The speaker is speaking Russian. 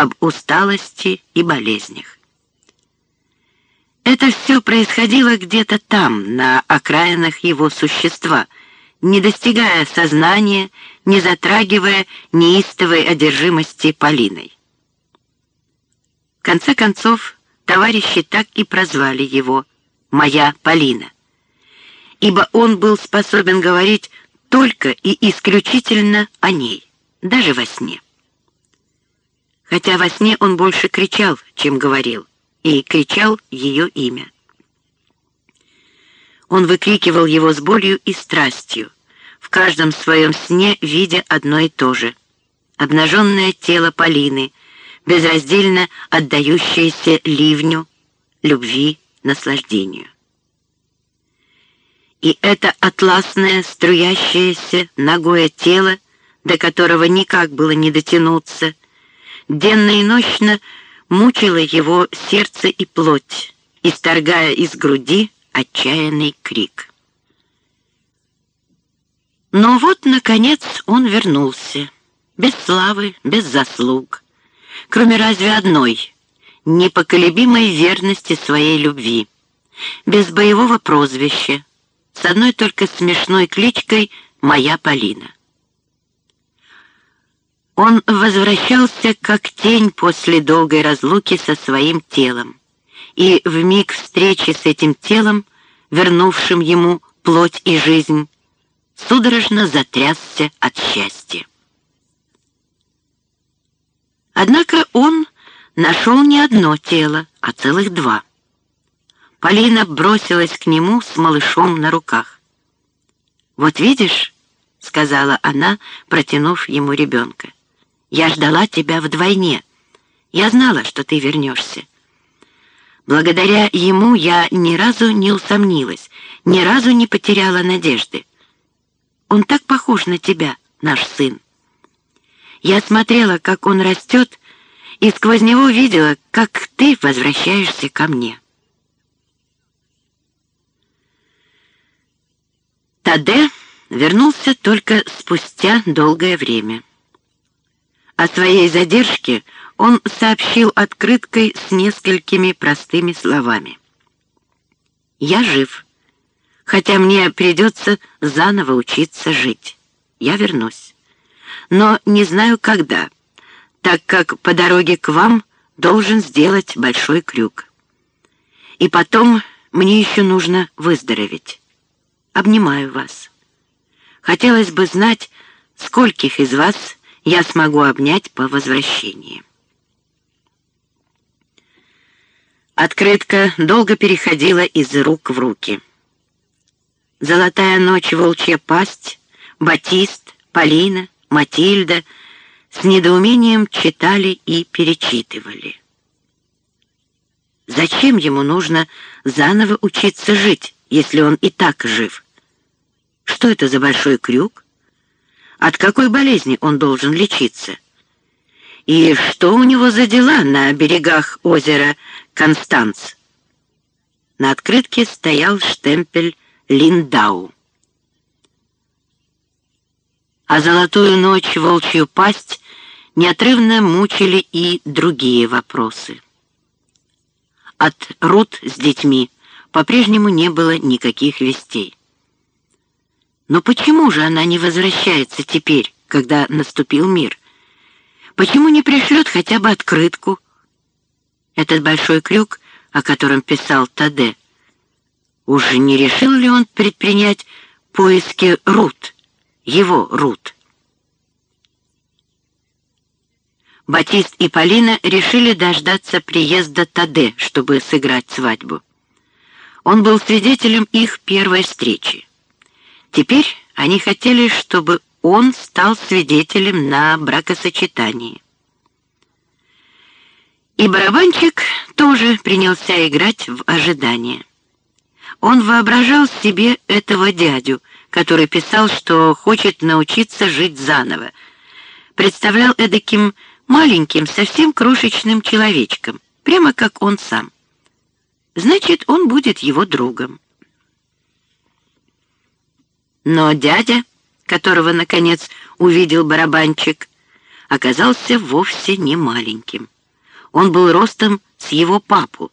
об усталости и болезнях. Это все происходило где-то там, на окраинах его существа, не достигая сознания, не затрагивая неистовой одержимости Полиной. В конце концов, товарищи так и прозвали его «Моя Полина», ибо он был способен говорить только и исключительно о ней, даже во сне. Хотя во сне он больше кричал, чем говорил, и кричал ее имя. Он выкрикивал его с болью и страстью, в каждом своем сне видя одно и то же. Обнаженное тело Полины, безраздельно отдающееся ливню, любви, наслаждению. И это атласное, струящееся, ногое тело, до которого никак было не дотянуться, денно и ночно мучило его сердце и плоть, исторгая из груди отчаянный крик. Но вот, наконец, он вернулся, без славы, без заслуг, кроме разве одной, непоколебимой верности своей любви, без боевого прозвища, с одной только смешной кличкой «Моя Полина». Он возвращался как тень после долгой разлуки со своим телом, и в миг встречи с этим телом, вернувшим ему плоть и жизнь, судорожно затрясся от счастья. Однако он нашел не одно тело, а целых два. Полина бросилась к нему с малышом на руках. «Вот видишь», — сказала она, протянув ему ребенка, — «я ждала тебя вдвойне. Я знала, что ты вернешься. Благодаря ему я ни разу не усомнилась, ни разу не потеряла надежды. Он так похож на тебя, наш сын. Я смотрела, как он растет, и сквозь него видела, как ты возвращаешься ко мне». Таде вернулся только спустя долгое время. О своей задержке он сообщил открыткой с несколькими простыми словами. «Я жив, хотя мне придется заново учиться жить. Я вернусь. Но не знаю, когда, так как по дороге к вам должен сделать большой крюк. И потом мне еще нужно выздороветь обнимаю вас. Хотелось бы знать, скольких из вас я смогу обнять по возвращении. Открытка долго переходила из рук в руки. «Золотая ночь, волчья пасть», «Батист», «Полина», «Матильда» с недоумением читали и перечитывали. Зачем ему нужно заново учиться жить, если он и так жив? Что это за большой крюк? От какой болезни он должен лечиться? И что у него за дела на берегах озера Констанц? На открытке стоял штемпель «Линдау». А золотую ночь, волчью пасть неотрывно мучили и другие вопросы. От Рут с детьми по-прежнему не было никаких вестей. Но почему же она не возвращается теперь, когда наступил мир? Почему не пришлет хотя бы открытку? Этот большой крюк, о котором писал Таде, уже не решил ли он предпринять поиски Рут, его Рут? Батист и Полина решили дождаться приезда Таде, чтобы сыграть свадьбу. Он был свидетелем их первой встречи. Теперь они хотели, чтобы он стал свидетелем на бракосочетании. И барабанщик тоже принялся играть в ожидание. Он воображал себе этого дядю, который писал, что хочет научиться жить заново. Представлял эдаким маленьким, совсем крошечным человечком, прямо как он сам. Значит, он будет его другом. Но дядя, которого, наконец, увидел барабанчик, оказался вовсе не маленьким. Он был ростом с его папу